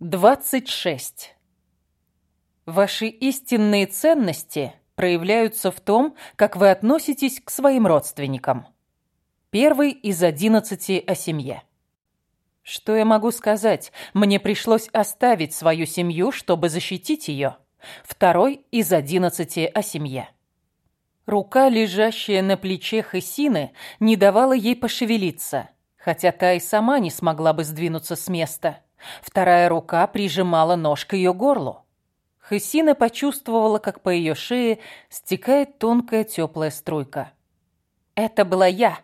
26. Ваши истинные ценности проявляются в том, как вы относитесь к своим родственникам. Первый из одиннадцати о семье. Что я могу сказать? Мне пришлось оставить свою семью, чтобы защитить ее. Второй из одиннадцати о семье. Рука, лежащая на плече Хесины, не давала ей пошевелиться, хотя та и сама не смогла бы сдвинуться с места. Вторая рука прижимала нож к ее горлу. Хысина почувствовала, как по ее шее стекает тонкая теплая струйка. «Это была я!»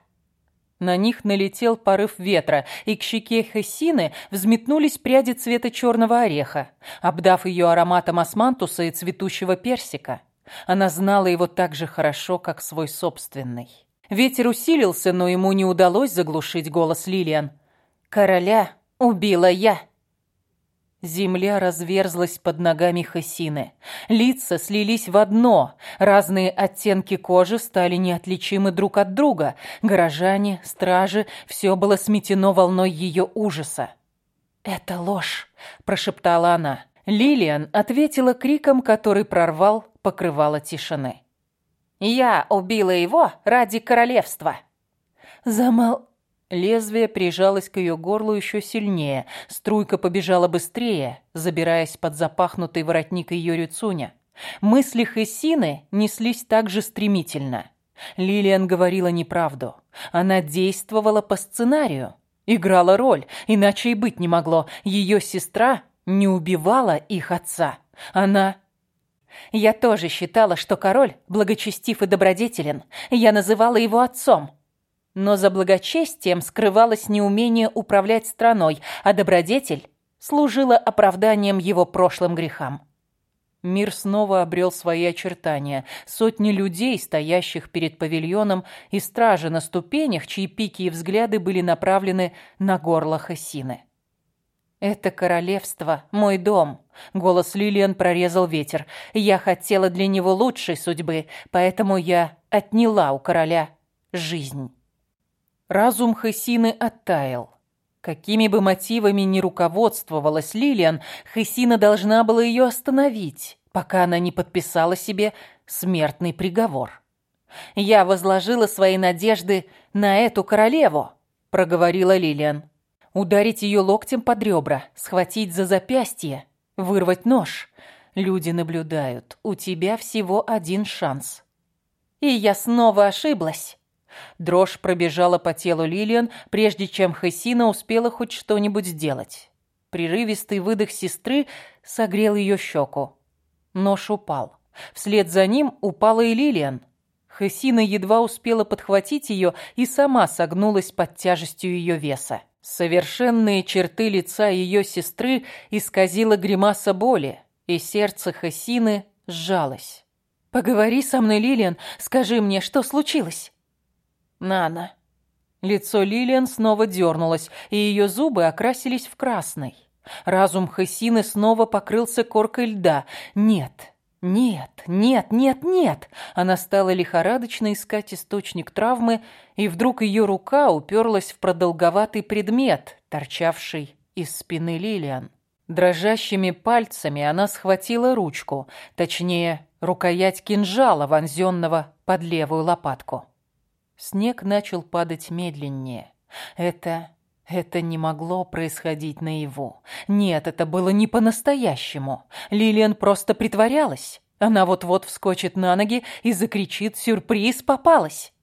На них налетел порыв ветра, и к щеке Хессины взметнулись пряди цвета черного ореха, обдав ее ароматом османтуса и цветущего персика. Она знала его так же хорошо, как свой собственный. Ветер усилился, но ему не удалось заглушить голос Лилиан. «Короля Убила я. Земля разверзлась под ногами Хасины. Лица слились в одно. Разные оттенки кожи стали неотличимы друг от друга. Горожане, стражи, все было сметено волной ее ужаса. «Это ложь», – прошептала она. Лилиан ответила криком, который прорвал покрывало тишины. «Я убила его ради королевства». «Замол...» Лезвие прижалось к ее горлу еще сильнее. Струйка побежала быстрее, забираясь под запахнутый воротник ее рюцуня. Мысли Хессины неслись так же стремительно. Лилиан говорила неправду. Она действовала по сценарию. Играла роль, иначе и быть не могло. Ее сестра не убивала их отца. Она... Я тоже считала, что король благочестив и добродетелен. Я называла его отцом. Но за благочестием скрывалось неумение управлять страной, а добродетель служила оправданием его прошлым грехам. Мир снова обрел свои очертания. Сотни людей, стоящих перед павильоном, и стражи на ступенях, чьи пики и взгляды были направлены на горло Хасины. «Это королевство, мой дом», — голос Лилиан прорезал ветер. «Я хотела для него лучшей судьбы, поэтому я отняла у короля жизнь». Разум Хесины оттаял. Какими бы мотивами ни руководствовалась Лилиан, Хесина должна была ее остановить, пока она не подписала себе смертный приговор. «Я возложила свои надежды на эту королеву», — проговорила Лилиан. «Ударить ее локтем под ребра, схватить за запястье, вырвать нож. Люди наблюдают. У тебя всего один шанс». «И я снова ошиблась». Дрожь пробежала по телу Лилиан, прежде чем Хасина успела хоть что-нибудь сделать. Прерывистый выдох сестры согрел ее щеку. Нож упал. Вслед за ним упала и Лилиан. Хасина едва успела подхватить ее и сама согнулась под тяжестью ее веса. Совершенные черты лица ее сестры исказила гримаса боли, и сердце Хасины сжалось. «Поговори со мной, Лилиан, скажи мне, что случилось?» Нана. Лицо Лилиан снова дернулось, и ее зубы окрасились в красный. Разум Хасины снова покрылся коркой льда. Нет, нет, нет, нет, нет. Она стала лихорадочно искать источник травмы, и вдруг ее рука уперлась в продолговатый предмет, торчавший из спины Лилиан. Дрожащими пальцами она схватила ручку, точнее, рукоять кинжала, вонзенного под левую лопатку. Снег начал падать медленнее. Это... это не могло происходить наяву. Нет, это было не по-настоящему. Лилиан просто притворялась. Она вот-вот вскочит на ноги и закричит «Сюрприз! Попалась!».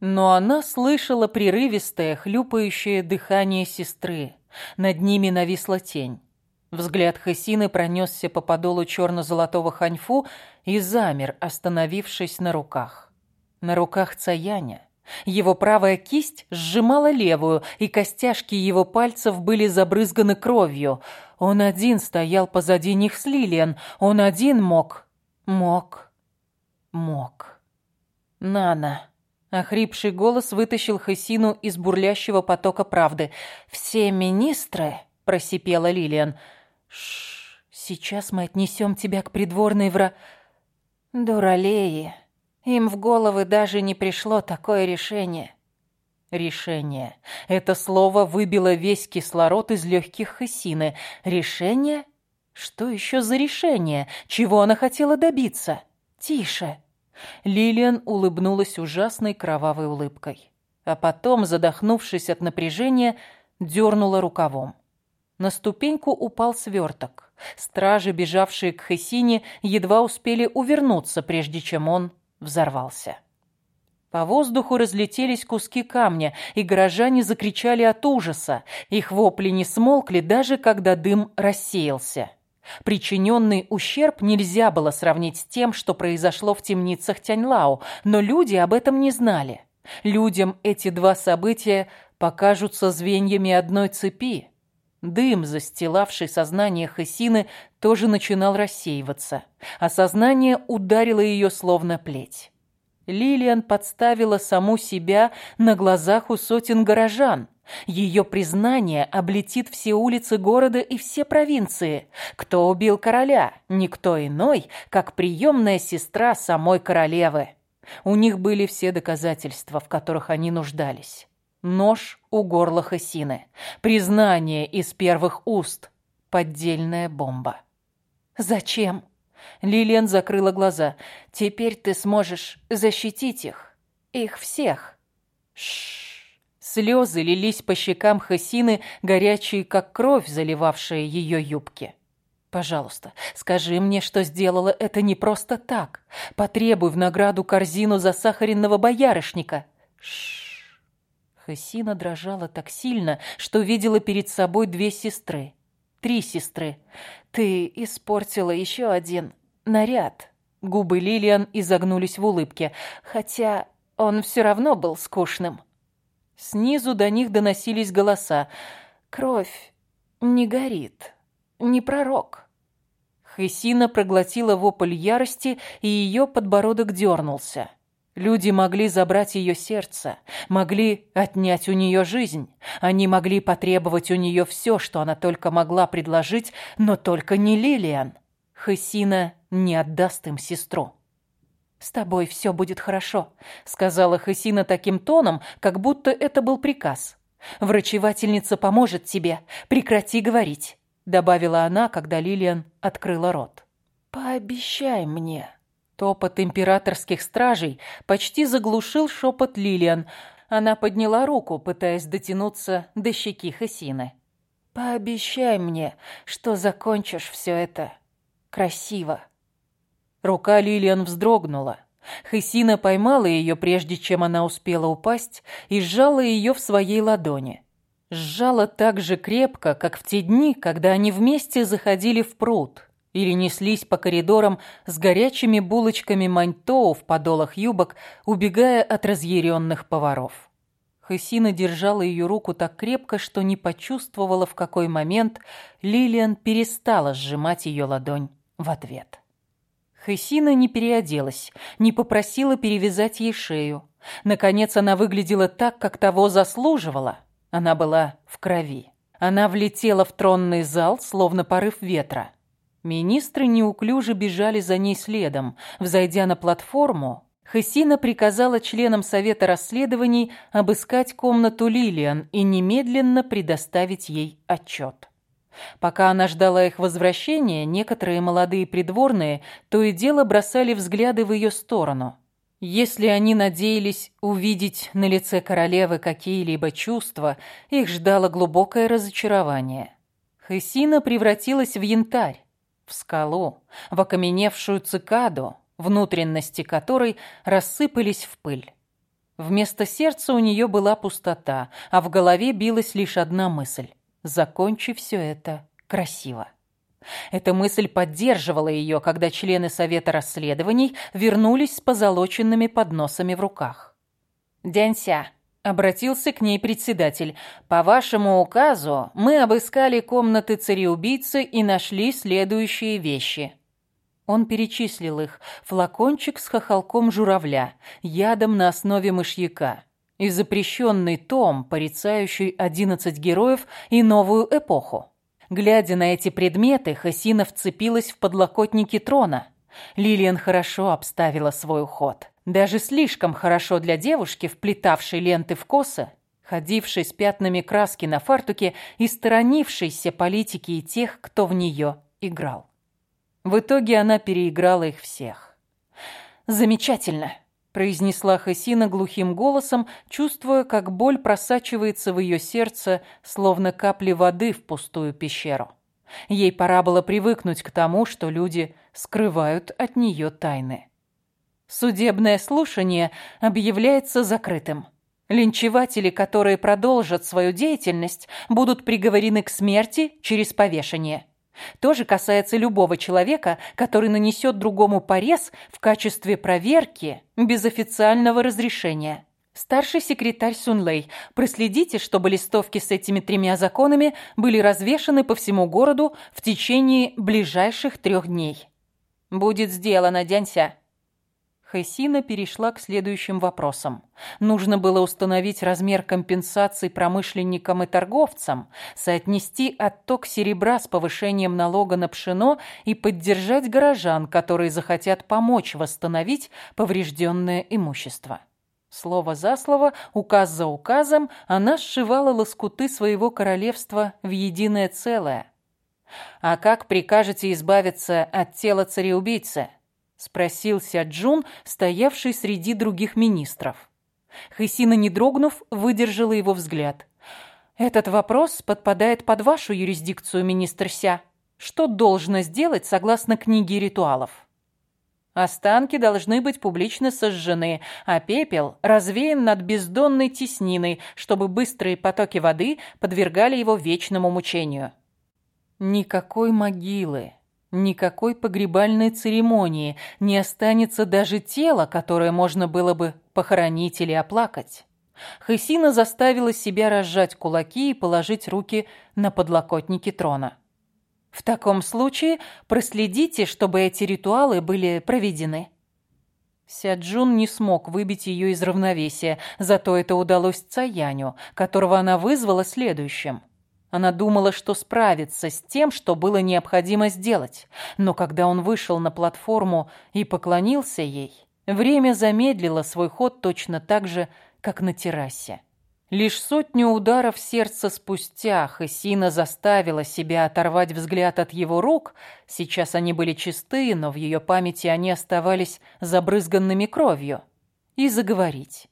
Но она слышала прерывистое, хлюпающее дыхание сестры. Над ними нависла тень. Взгляд Хасины пронесся по подолу черно-золотого ханьфу и замер, остановившись на руках. На руках Цаяня. Его правая кисть сжимала левую, и костяшки его пальцев были забрызганы кровью. Он один стоял позади них с Лилиан. Он один мог... мог... мог... «Нана...» Охрипший голос вытащил Хасину из бурлящего потока правды. «Все министры...» — просипела Лилиан. «Шш, сейчас мы отнесем тебя к придворной вра...» «Дуралеи...» Им в головы даже не пришло такое решение. Решение. Это слово выбило весь кислород из легких Хессины. Решение? Что еще за решение? Чего она хотела добиться? Тише. Лилиан улыбнулась ужасной кровавой улыбкой. А потом, задохнувшись от напряжения, дернула рукавом. На ступеньку упал сверток. Стражи, бежавшие к Хессине, едва успели увернуться, прежде чем он взорвался. По воздуху разлетелись куски камня, и горожане закричали от ужаса. Их вопли не смолкли, даже когда дым рассеялся. Причиненный ущерб нельзя было сравнить с тем, что произошло в темницах Тяньлао, но люди об этом не знали. Людям эти два события покажутся звеньями одной цепи. Дым, застилавший сознание Хасины, тоже начинал рассеиваться, а сознание ударило ее словно плеть. Лилиан подставила саму себя на глазах у сотен горожан. Ее признание облетит все улицы города и все провинции. Кто убил короля? Никто иной, как приемная сестра самой королевы. У них были все доказательства, в которых они нуждались. Нож у горла Хасины, признание из первых уст, поддельная бомба. «Зачем?» Лилиан закрыла глаза. «Теперь ты сможешь защитить их. Их всех». Шш. Слезы лились по щекам Хасины, горячие, как кровь, заливавшая ее юбки. «Пожалуйста, скажи мне, что сделала это не просто так. Потребуй в награду корзину засахаренного боярышника». Шш. Хасина дрожала так сильно, что видела перед собой две сестры. Три сестры. Ты испортила еще один наряд. Губы Лилиан изогнулись в улыбке, хотя он все равно был скучным. Снизу до них доносились голоса. «Кровь не горит, не пророк». Хесина проглотила вопль ярости, и ее подбородок дернулся. Люди могли забрать ее сердце, могли отнять у нее жизнь. Они могли потребовать у нее все, что она только могла предложить, но только не Лилиан. Хасина не отдаст им сестру. «С тобой все будет хорошо», — сказала Хасина таким тоном, как будто это был приказ. «Врачевательница поможет тебе. Прекрати говорить», — добавила она, когда Лилиан открыла рот. «Пообещай мне», Топот императорских стражей почти заглушил шепот Лилиан. Она подняла руку, пытаясь дотянуться до щеки Хасины. «Пообещай мне, что закончишь все это красиво». Рука Лилиан вздрогнула. Хасина поймала ее, прежде чем она успела упасть, и сжала ее в своей ладони. Сжала так же крепко, как в те дни, когда они вместе заходили в пруд, или неслись по коридорам с горячими булочками маньтоу в подолах юбок, убегая от разъяренных поваров. Хысина держала ее руку так крепко, что не почувствовала, в какой момент Лилиан перестала сжимать ее ладонь в ответ. Хысина не переоделась, не попросила перевязать ей шею. Наконец она выглядела так, как того заслуживала. Она была в крови. Она влетела в тронный зал, словно порыв ветра. Министры неуклюже бежали за ней следом. Взойдя на платформу, Хессина приказала членам Совета расследований обыскать комнату Лилиан и немедленно предоставить ей отчет. Пока она ждала их возвращения, некоторые молодые придворные то и дело бросали взгляды в ее сторону. Если они надеялись увидеть на лице королевы какие-либо чувства, их ждало глубокое разочарование. Хессина превратилась в янтарь в скалу, в окаменевшую цикаду, внутренности которой рассыпались в пыль. Вместо сердца у нее была пустота, а в голове билась лишь одна мысль – закончи все это красиво. Эта мысль поддерживала ее, когда члены Совета расследований вернулись с позолоченными подносами в руках. «Дянься, Обратился к ней председатель. «По вашему указу мы обыскали комнаты цареубийцы и нашли следующие вещи». Он перечислил их. Флакончик с хохолком журавля, ядом на основе мышьяка и запрещенный том, порицающий одиннадцать героев и новую эпоху. Глядя на эти предметы, Хасина вцепилась в подлокотники трона. Лилиан хорошо обставила свой уход. Даже слишком хорошо для девушки, вплетавшей ленты в косы ходивший с пятнами краски на фартуке и сторонившийся политики и тех, кто в нее играл. В итоге она переиграла их всех. «Замечательно», — произнесла Хасина глухим голосом, чувствуя, как боль просачивается в ее сердце, словно капли воды в пустую пещеру. Ей пора было привыкнуть к тому, что люди скрывают от нее тайны. Судебное слушание объявляется закрытым. Линчеватели, которые продолжат свою деятельность, будут приговорены к смерти через повешение. То же касается любого человека, который нанесет другому порез в качестве проверки без официального разрешения. Старший секретарь Сунлей, проследите, чтобы листовки с этими тремя законами были развешаны по всему городу в течение ближайших трех дней. Будет сделано, Дянься. Хэсина перешла к следующим вопросам. Нужно было установить размер компенсаций промышленникам и торговцам, соотнести отток серебра с повышением налога на пшено и поддержать горожан, которые захотят помочь восстановить поврежденное имущество. Слово за слово, указ за указом, она сшивала лоскуты своего королевства в единое целое. «А как прикажете избавиться от тела цареубийцы?» Спросил Сяджун, стоявший среди других министров. Хысина, не дрогнув, выдержала его взгляд. «Этот вопрос подпадает под вашу юрисдикцию, министр Ся. Что должно сделать согласно книге ритуалов?» Останки должны быть публично сожжены, а пепел развеян над бездонной тесниной, чтобы быстрые потоки воды подвергали его вечному мучению. Никакой могилы, Никакой погребальной церемонии, не останется даже тела, которое можно было бы похоронить или оплакать. Хысина заставила себя разжать кулаки и положить руки на подлокотники трона. В таком случае проследите, чтобы эти ритуалы были проведены. Сяджун не смог выбить ее из равновесия, зато это удалось Цаяню, которого она вызвала следующим. Она думала, что справится с тем, что было необходимо сделать. Но когда он вышел на платформу и поклонился ей, время замедлило свой ход точно так же, как на террасе. Лишь сотню ударов сердца спустя Хасина заставила себя оторвать взгляд от его рук. Сейчас они были чистые, но в ее памяти они оставались забрызганными кровью. И заговорить.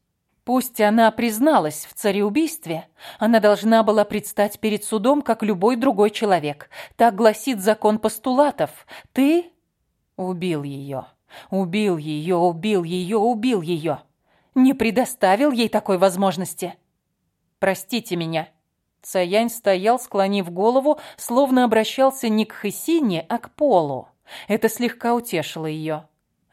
Пусть она призналась в цареубийстве, она должна была предстать перед судом, как любой другой человек. Так гласит закон постулатов. Ты убил ее, убил ее, убил ее, убил ее. Не предоставил ей такой возможности. Простите меня. Цаянь стоял, склонив голову, словно обращался не к Хысине, а к полу. Это слегка утешило ее.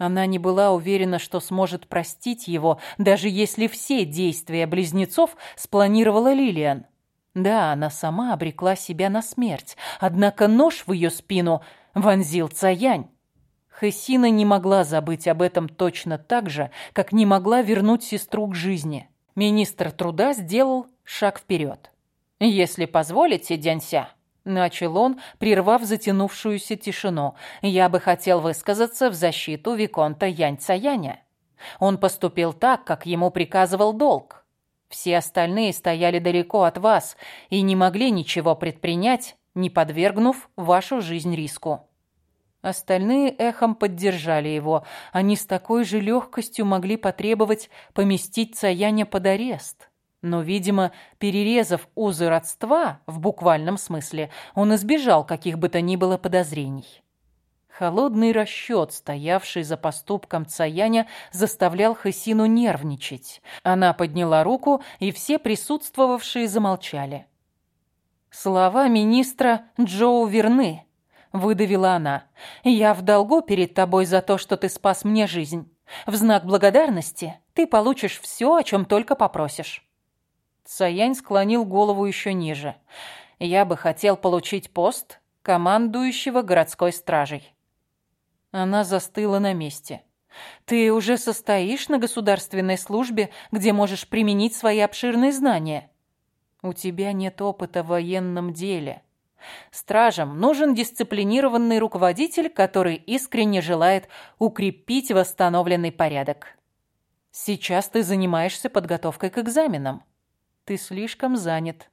Она не была уверена, что сможет простить его, даже если все действия близнецов спланировала Лилиан. Да, она сама обрекла себя на смерть, однако нож в ее спину вонзил Цаянь. Хесина не могла забыть об этом точно так же, как не могла вернуть сестру к жизни. Министр труда сделал шаг вперед. «Если позволите, Дянься, Начал он, прервав затянувшуюся тишину. «Я бы хотел высказаться в защиту Виконта Янь-Цаяня. Он поступил так, как ему приказывал долг. Все остальные стояли далеко от вас и не могли ничего предпринять, не подвергнув вашу жизнь риску». Остальные эхом поддержали его. Они с такой же легкостью могли потребовать поместить Цаяня под арест. Но, видимо, перерезав узы родства, в буквальном смысле, он избежал каких бы то ни было подозрений. Холодный расчет, стоявший за поступком Цаяня, заставлял Хасину нервничать. Она подняла руку, и все присутствовавшие замолчали. «Слова министра Джоу верны», — выдавила она. «Я в долгу перед тобой за то, что ты спас мне жизнь. В знак благодарности ты получишь все, о чем только попросишь». Цаянь склонил голову еще ниже. «Я бы хотел получить пост командующего городской стражей». Она застыла на месте. «Ты уже состоишь на государственной службе, где можешь применить свои обширные знания?» «У тебя нет опыта в военном деле». Стражам нужен дисциплинированный руководитель, который искренне желает укрепить восстановленный порядок. Сейчас ты занимаешься подготовкой к экзаменам. Ты слишком занят.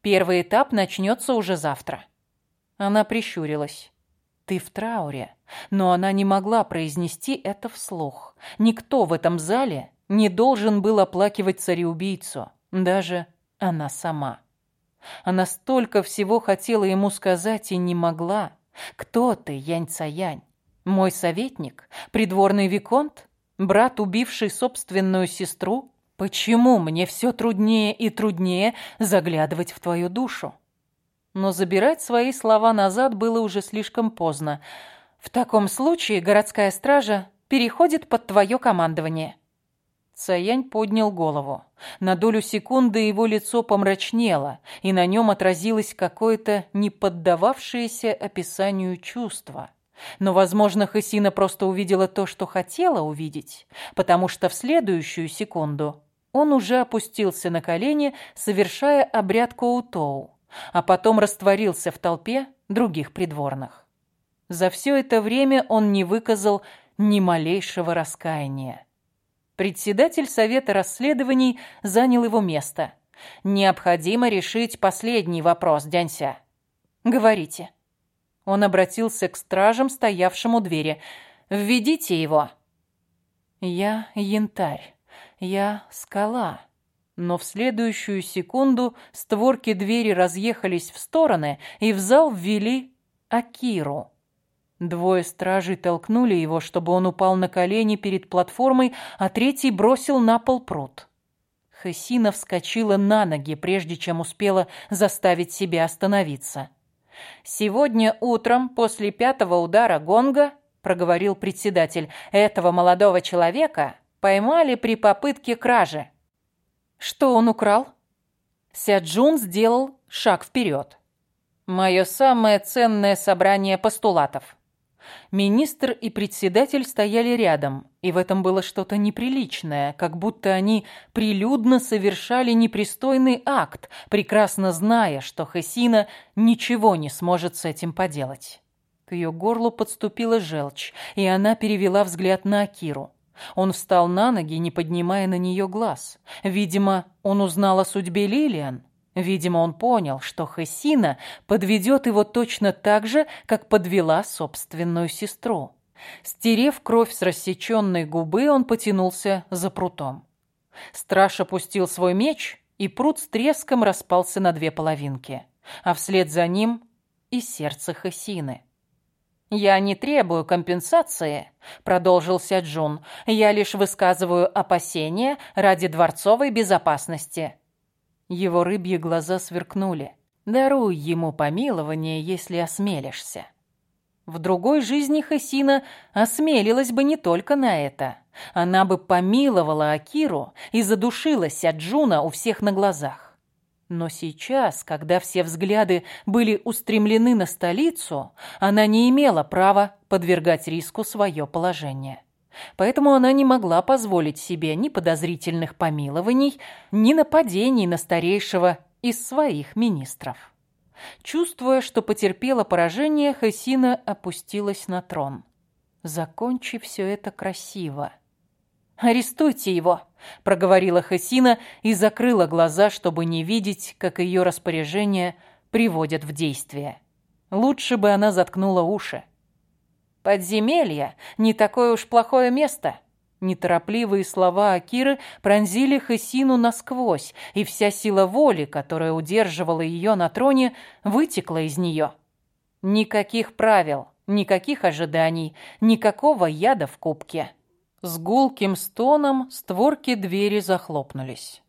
Первый этап начнется уже завтра». Она прищурилась. «Ты в трауре». Но она не могла произнести это вслух. Никто в этом зале не должен был оплакивать цареубийцу. Даже она сама. Она столько всего хотела ему сказать и не могла. «Кто ты, Янь-Цаянь? Мой советник? Придворный виконт? Брат, убивший собственную сестру? Почему мне все труднее и труднее заглядывать в твою душу?» Но забирать свои слова назад было уже слишком поздно. В таком случае городская стража переходит под твое командование. Цаянь поднял голову. На долю секунды его лицо помрачнело, и на нем отразилось какое-то не поддававшееся описанию чувство. Но, возможно, Хасина просто увидела то, что хотела увидеть, потому что в следующую секунду он уже опустился на колени, совершая обряд Коутоу а потом растворился в толпе других придворных. За все это время он не выказал ни малейшего раскаяния. Председатель Совета расследований занял его место. «Необходимо решить последний вопрос, Дянься». «Говорите». Он обратился к стражам, стоявшим у двери. «Введите его». «Я янтарь. Я скала». Но в следующую секунду створки двери разъехались в стороны, и в зал ввели Акиру. Двое стражей толкнули его, чтобы он упал на колени перед платформой, а третий бросил на пол пруд. Хасина вскочила на ноги, прежде чем успела заставить себя остановиться. «Сегодня утром, после пятого удара гонга, — проговорил председатель, — этого молодого человека поймали при попытке кражи. Что он украл? Сяджун сделал шаг вперед. Мое самое ценное собрание постулатов. Министр и председатель стояли рядом, и в этом было что-то неприличное, как будто они прилюдно совершали непристойный акт, прекрасно зная, что Хесина ничего не сможет с этим поделать. К ее горлу подступила желчь, и она перевела взгляд на Акиру. Он встал на ноги, не поднимая на нее глаз. Видимо, он узнал о судьбе Лилиан. Видимо, он понял, что Хессина подведет его точно так же, как подвела собственную сестру. Стерев кровь с рассеченной губы, он потянулся за прутом. Страж опустил свой меч, и прут с треском распался на две половинки, а вслед за ним и сердце Хессины. «Я не требую компенсации», — продолжил Сяджун. «Я лишь высказываю опасения ради дворцовой безопасности». Его рыбьи глаза сверкнули. «Даруй ему помилование, если осмелишься». В другой жизни Хасина осмелилась бы не только на это. Она бы помиловала Акиру и задушила Сяджуна у всех на глазах. Но сейчас, когда все взгляды были устремлены на столицу, она не имела права подвергать риску свое положение. Поэтому она не могла позволить себе ни подозрительных помилований, ни нападений на старейшего из своих министров. Чувствуя, что потерпела поражение, Хасина опустилась на трон. «Закончи все это красиво», «Арестуйте его», — проговорила Хасина и закрыла глаза, чтобы не видеть, как ее распоряжения приводят в действие. Лучше бы она заткнула уши. «Подземелье — не такое уж плохое место», Неторопливые слова Акиры пронзили Хасину насквозь, и вся сила воли, которая удерживала ее на троне, вытекла из нее. Никаких правил, никаких ожиданий, никакого яда в кубке. С гулким стоном створки двери захлопнулись.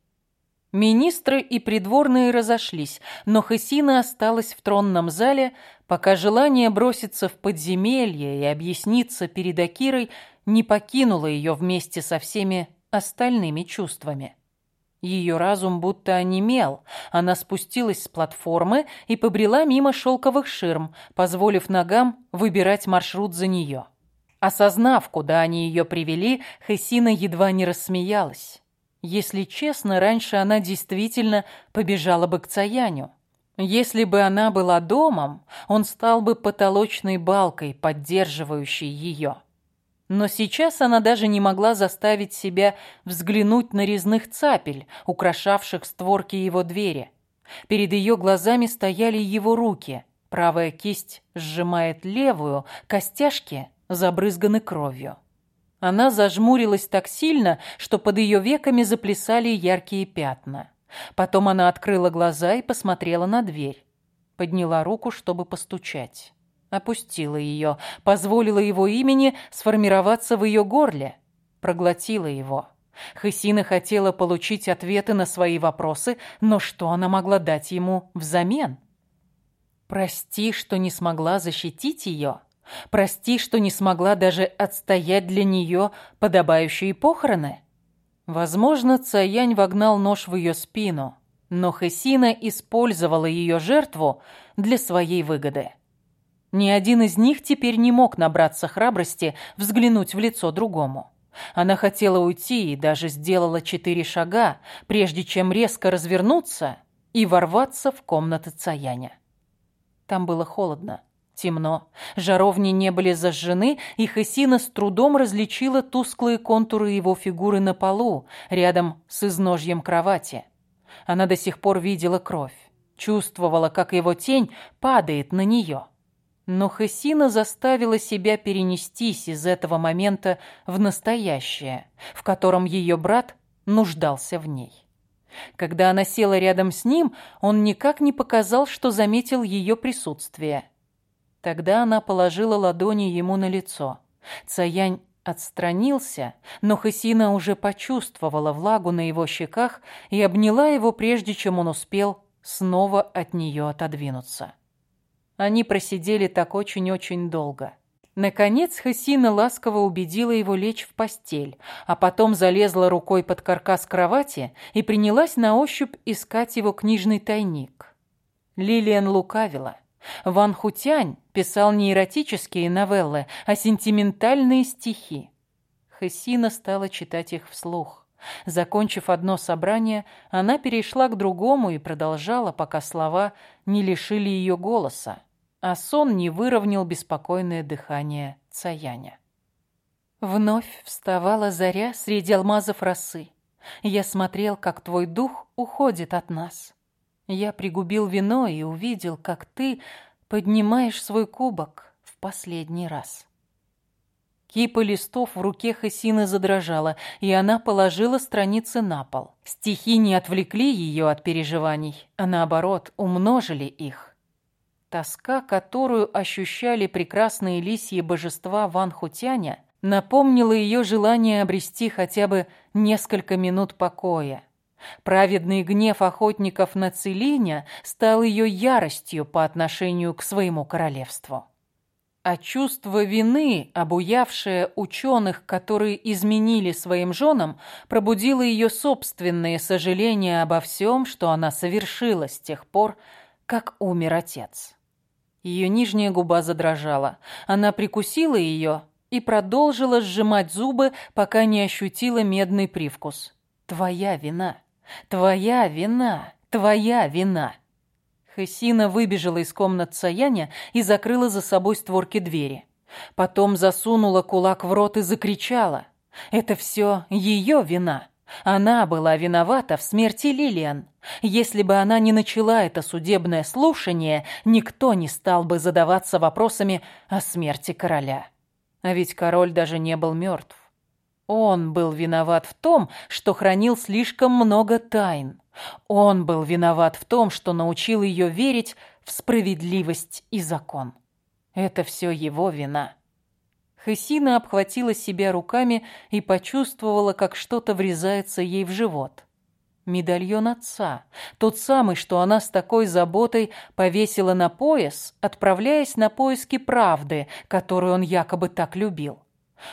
Министры и придворные разошлись, но Хесина осталась в тронном зале, пока желание броситься в подземелье и объясниться перед Акирой не покинуло ее вместе со всеми остальными чувствами. Ее разум будто онемел. Она спустилась с платформы и побрела мимо шелковых ширм, позволив ногам выбирать маршрут за нее. Осознав, куда они ее привели, Хесина едва не рассмеялась. Если честно, раньше она действительно побежала бы к Цаяню. Если бы она была домом, он стал бы потолочной балкой, поддерживающей ее. Но сейчас она даже не могла заставить себя взглянуть на резных цапель, украшавших створки его двери. Перед ее глазами стояли его руки. Правая кисть сжимает левую, костяшки забрызганы кровью. Она зажмурилась так сильно, что под ее веками заплясали яркие пятна. Потом она открыла глаза и посмотрела на дверь. Подняла руку, чтобы постучать. Опустила ее, позволила его имени сформироваться в ее горле. Проглотила его. Хысина хотела получить ответы на свои вопросы, но что она могла дать ему взамен? Прости, что не смогла защитить ее. Прости, что не смогла даже отстоять для нее подобающие похороны. Возможно, Цаянь вогнал нож в ее спину, но Хесина использовала ее жертву для своей выгоды. Ни один из них теперь не мог набраться храбрости взглянуть в лицо другому. Она хотела уйти и даже сделала четыре шага, прежде чем резко развернуться и ворваться в комнаты Цаяня. Там было холодно, темно, жаровни не были зажжены, и Хесина с трудом различила тусклые контуры его фигуры на полу, рядом с изножьем кровати. Она до сих пор видела кровь, чувствовала, как его тень падает на нее. Но Хесина заставила себя перенестись из этого момента в настоящее, в котором ее брат нуждался в ней. Когда она села рядом с ним, он никак не показал, что заметил ее присутствие. Тогда она положила ладони ему на лицо. Цаянь отстранился, но Хесина уже почувствовала влагу на его щеках и обняла его, прежде чем он успел снова от нее отодвинуться. Они просидели так очень-очень долго. Наконец Хасина ласково убедила его лечь в постель, а потом залезла рукой под каркас кровати и принялась на ощупь искать его книжный тайник. Лилиан лукавила. Ван Хутянь писал не эротические новеллы, а сентиментальные стихи. Хасина стала читать их вслух. Закончив одно собрание, она перешла к другому и продолжала, пока слова не лишили ее голоса, а сон не выровнял беспокойное дыхание Цаяня. Вновь вставала заря среди алмазов росы. Я смотрел, как твой дух уходит от нас. Я пригубил вино и увидел, как ты поднимаешь свой кубок в последний раз. Кипа листов в руке Хасины задрожала, и она положила страницы на пол. Стихи не отвлекли ее от переживаний, а наоборот, умножили их. Тоска, которую ощущали прекрасные лисьи божества Ван Хутяня, напомнила ее желание обрести хотя бы несколько минут покоя. Праведный гнев охотников на Целиня стал ее яростью по отношению к своему королевству. А чувство вины, обуявшее ученых, которые изменили своим женам, пробудило ее собственное сожаление обо всем, что она совершила с тех пор, как умер отец. Ее нижняя губа задрожала. Она прикусила ее и продолжила сжимать зубы, пока не ощутила медный привкус. «Твоя вина! Твоя вина! Твоя вина!» Хесина выбежала из комнат Саяня и закрыла за собой створки двери. Потом засунула кулак в рот и закричала. Это все ее вина. Она была виновата в смерти Лилиан. Если бы она не начала это судебное слушание, никто не стал бы задаваться вопросами о смерти короля. А ведь король даже не был мертв. Он был виноват в том, что хранил слишком много тайн. Он был виноват в том, что научил ее верить в справедливость и закон. Это все его вина. Хесина обхватила себя руками и почувствовала, как что-то врезается ей в живот. Медальон отца, тот самый, что она с такой заботой повесила на пояс, отправляясь на поиски правды, которую он якобы так любил.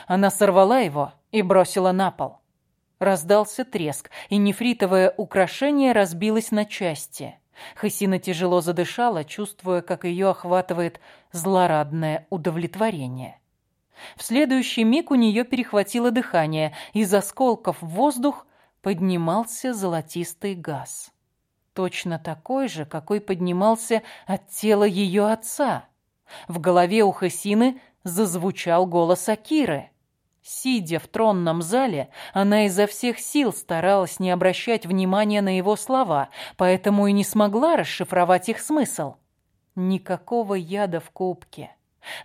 Она сорвала его и бросила на пол. Раздался треск, и нефритовое украшение разбилось на части. Хасина тяжело задышала, чувствуя, как ее охватывает злорадное удовлетворение. В следующий миг у нее перехватило дыхание, из осколков в воздух поднимался золотистый газ. Точно такой же, какой поднимался от тела ее отца. В голове у Хасины зазвучал голос Акиры. Сидя в тронном зале, она изо всех сил старалась не обращать внимания на его слова, поэтому и не смогла расшифровать их смысл. Никакого яда в кубке.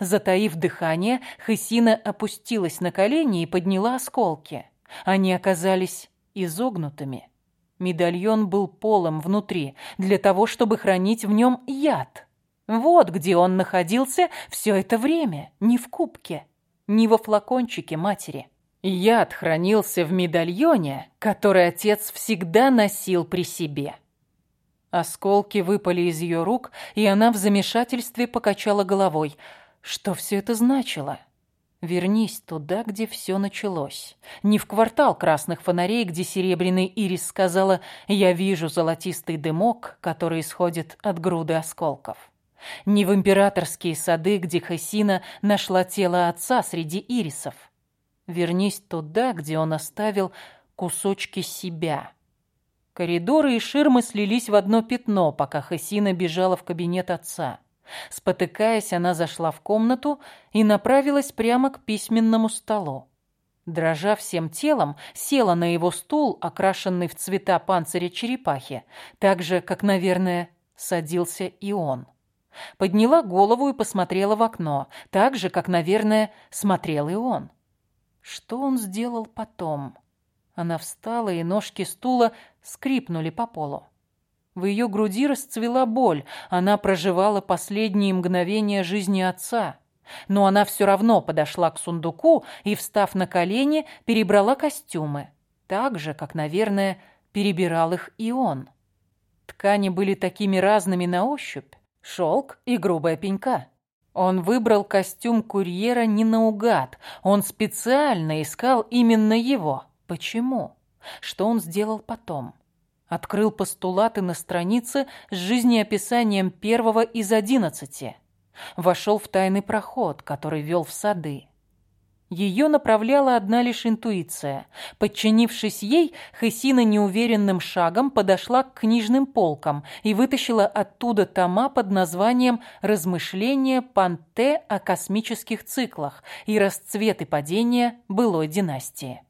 Затаив дыхание, Хысина опустилась на колени и подняла осколки. Они оказались изогнутыми. Медальон был полым внутри, для того, чтобы хранить в нем яд. Вот где он находился все это время, не в кубке ни во флакончике матери. Яд хранился в медальоне, который отец всегда носил при себе. Осколки выпали из ее рук, и она в замешательстве покачала головой. Что все это значило? Вернись туда, где все началось. Не в квартал красных фонарей, где серебряный ирис сказала «Я вижу золотистый дымок, который исходит от груды осколков» не в императорские сады, где Хасина нашла тело отца среди ирисов. Вернись туда, где он оставил кусочки себя. Коридоры и ширмы слились в одно пятно, пока Хасина бежала в кабинет отца. Спотыкаясь, она зашла в комнату и направилась прямо к письменному столу. Дрожа всем телом, села на его стул, окрашенный в цвета панциря черепахи, так же, как, наверное, садился и он. Подняла голову и посмотрела в окно, так же, как, наверное, смотрел и он. Что он сделал потом? Она встала, и ножки стула скрипнули по полу. В ее груди расцвела боль. Она проживала последние мгновения жизни отца. Но она все равно подошла к сундуку и, встав на колени, перебрала костюмы. Так же, как, наверное, перебирал их и он. Ткани были такими разными на ощупь, шелк и грубая пенька. Он выбрал костюм курьера не наугад. Он специально искал именно его. Почему? Что он сделал потом? Открыл постулаты на странице с жизнеописанием первого из одиннадцати. Вошел в тайный проход, который вел в сады. Ее направляла одна лишь интуиция. Подчинившись ей, Хесина неуверенным шагом подошла к книжным полкам и вытащила оттуда тома под названием «Размышления Панте о космических циклах и расцвет и падение былой династии».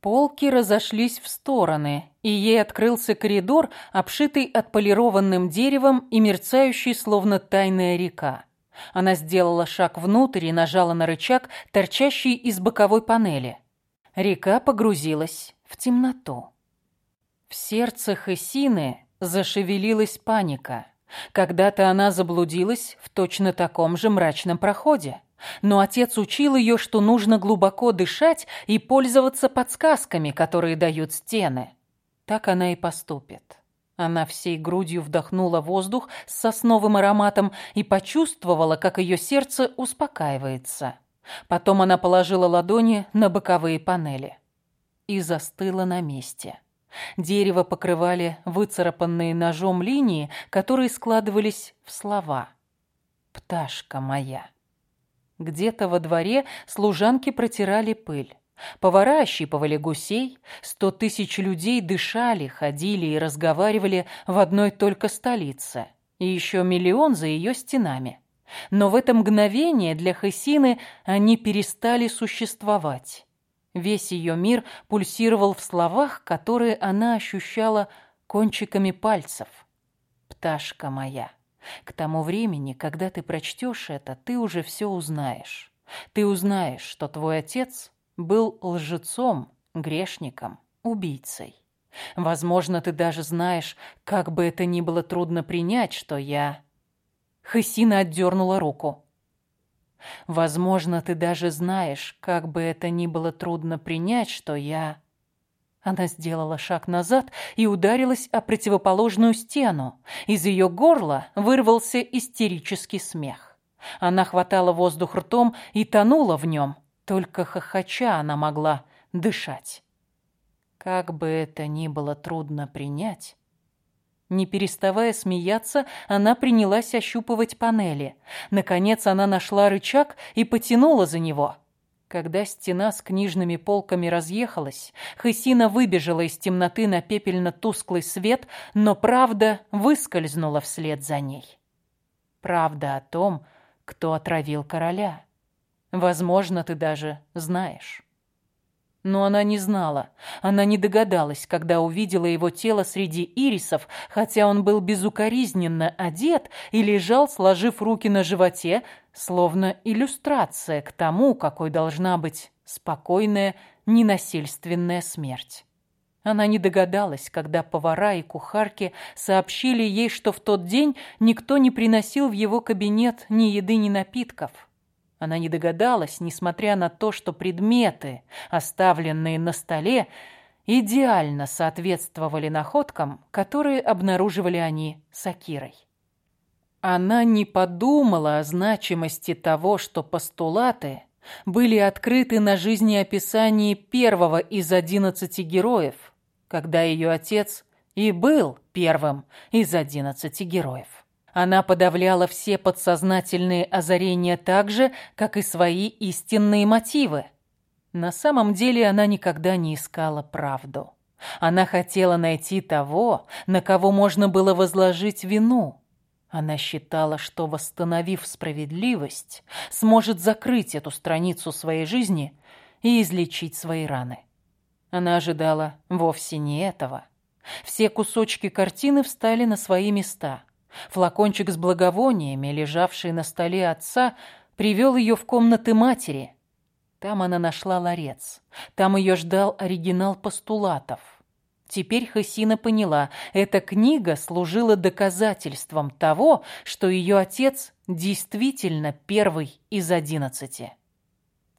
Полки разошлись в стороны, и ей открылся коридор, обшитый отполированным деревом и мерцающий, словно тайная река. Она сделала шаг внутрь и нажала на рычаг, торчащий из боковой панели. Река погрузилась в темноту. В сердце Хесины зашевелилась паника. Когда-то она заблудилась в точно таком же мрачном проходе. Но отец учил ее, что нужно глубоко дышать и пользоваться подсказками, которые дают стены. Так она и поступит. Она всей грудью вдохнула воздух с сосновым ароматом и почувствовала, как ее сердце успокаивается. Потом она положила ладони на боковые панели и застыла на месте. Дерево покрывали выцарапанные ножом линии, которые складывались в слова. «Пташка моя». Где-то во дворе служанки протирали пыль. Повара ощипывали гусей, сто тысяч людей дышали, ходили и разговаривали в одной только столице, и еще миллион за ее стенами. Но в это мгновение для Хасины они перестали существовать. Весь ее мир пульсировал в словах, которые она ощущала кончиками пальцев. «Пташка моя, к тому времени, когда ты прочтешь это, ты уже все узнаешь. Ты узнаешь, что твой отец был лжецом, грешником, убийцей. Возможно, ты даже знаешь, как бы это ни было трудно принять, что я...» Хасина отдернула руку. «Возможно, ты даже знаешь, как бы это ни было трудно принять, что я...» Она сделала шаг назад и ударилась о противоположную стену. Из ее горла вырвался истерический смех. Она хватала воздух ртом и тонула в нем, только хохоча она могла дышать. Как бы это ни было трудно принять, не переставая смеяться, она принялась ощупывать панели. Наконец она нашла рычаг и потянула за него. Когда стена с книжными полками разъехалась, Хысина выбежала из темноты на пепельно-тусклый свет, но правда выскользнула вслед за ней. Правда о том, кто отравил короля. Возможно, ты даже знаешь. Но она не знала, она не догадалась, когда увидела его тело среди ирисов, хотя он был безукоризненно одет и лежал, сложив руки на животе, словно иллюстрация к тому, какой должна быть спокойная, ненасильственная смерть. Она не догадалась, когда повара и кухарки сообщили ей, что в тот день никто не приносил в его кабинет ни еды, ни напитков. Она не догадалась, несмотря на то, что предметы, оставленные на столе, идеально соответствовали находкам, которые обнаруживали они с Акирой. Она не подумала о значимости того, что постулаты были открыты на жизнеописании первого из одиннадцати героев, когда ее отец и был первым из одиннадцати героев. Она подавляла все подсознательные озарения так же, как и свои истинные мотивы. На самом деле она никогда не искала правду. Она хотела найти того, на кого можно было возложить вину. Она считала, что, восстановив справедливость, сможет закрыть эту страницу своей жизни и излечить свои раны. Она ожидала вовсе не этого. Все кусочки картины встали на свои места. Флакончик с благовониями, лежавший на столе отца, привел ее в комнаты матери. Там она нашла ларец. Там ее ждал оригинал постулатов. Теперь Хасина поняла, эта книга служила доказательством того, что ее отец действительно первый из одиннадцати.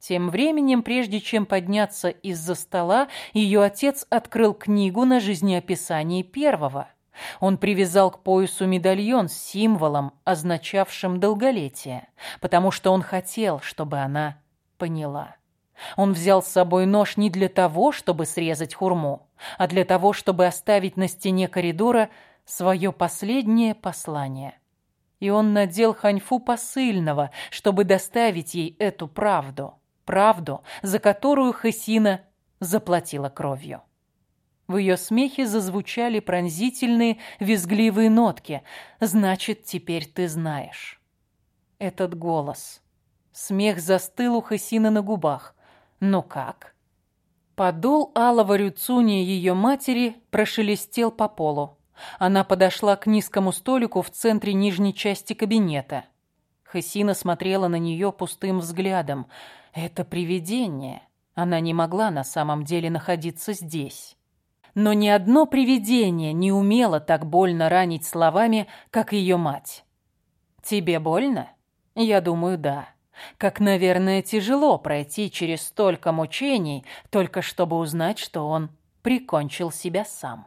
Тем временем, прежде чем подняться из-за стола, ее отец открыл книгу на жизнеописании первого – он привязал к поясу медальон с символом, означавшим долголетие, потому что он хотел, чтобы она поняла. Он взял с собой нож не для того, чтобы срезать хурму, а для того, чтобы оставить на стене коридора свое последнее послание. И он надел ханьфу посыльного, чтобы доставить ей эту правду, правду, за которую Хасина заплатила кровью. В ее смехе зазвучали пронзительные, визгливые нотки. «Значит, теперь ты знаешь». Этот голос. Смех застыл у Хасины на губах. «Ну как?» Подол алого рюцуни ее матери прошелестел по полу. Она подошла к низкому столику в центре нижней части кабинета. Хасина смотрела на нее пустым взглядом. «Это привидение. Она не могла на самом деле находиться здесь». Но ни одно привидение не умело так больно ранить словами, как ее мать. «Тебе больно?» «Я думаю, да. Как, наверное, тяжело пройти через столько мучений, только чтобы узнать, что он прикончил себя сам».